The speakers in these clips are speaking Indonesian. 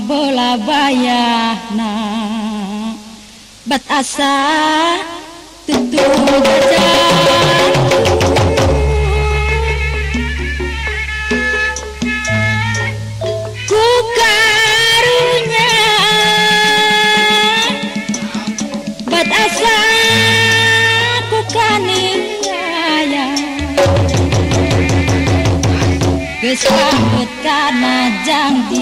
bola bayana. Bat asa tutu gajah Wis karena janji jang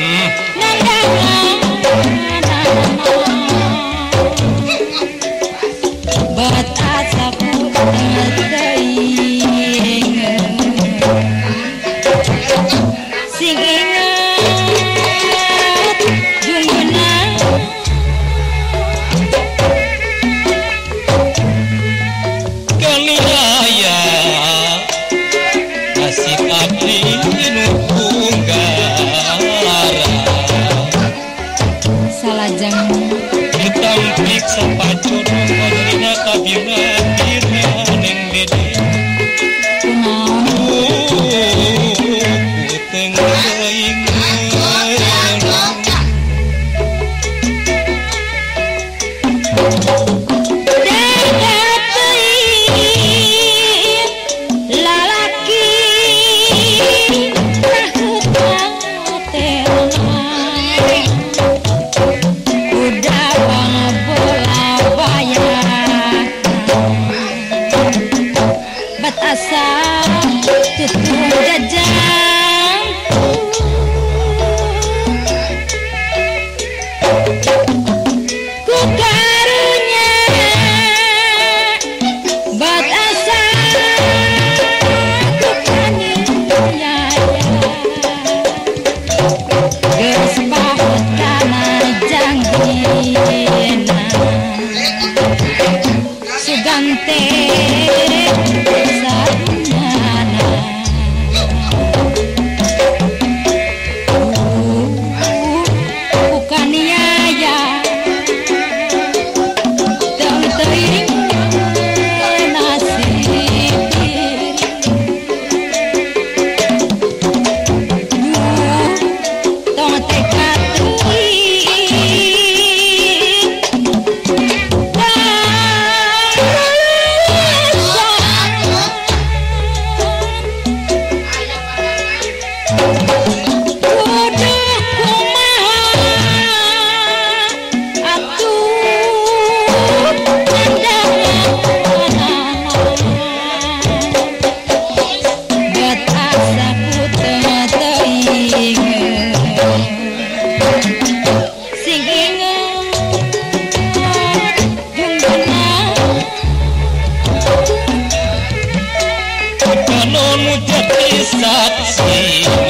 Mm. ingu मुझे साक्षी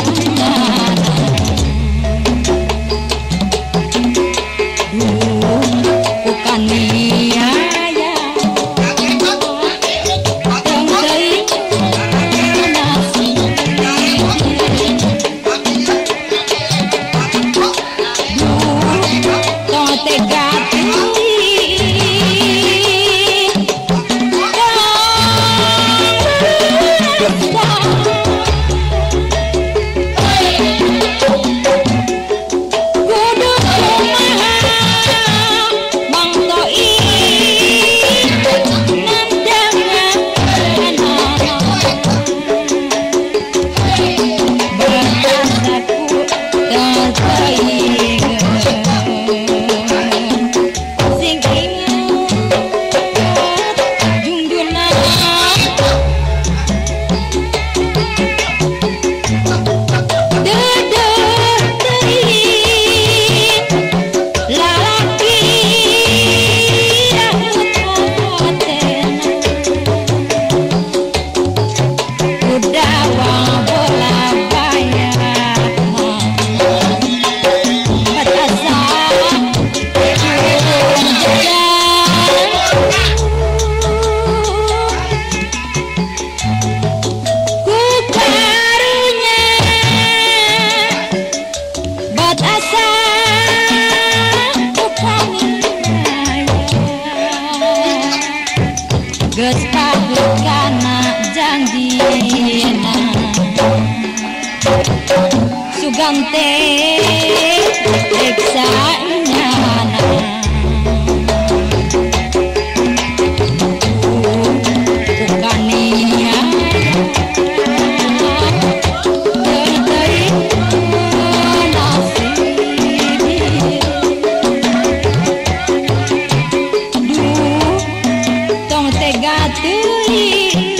karena janji. Sugante eksanya गात हुई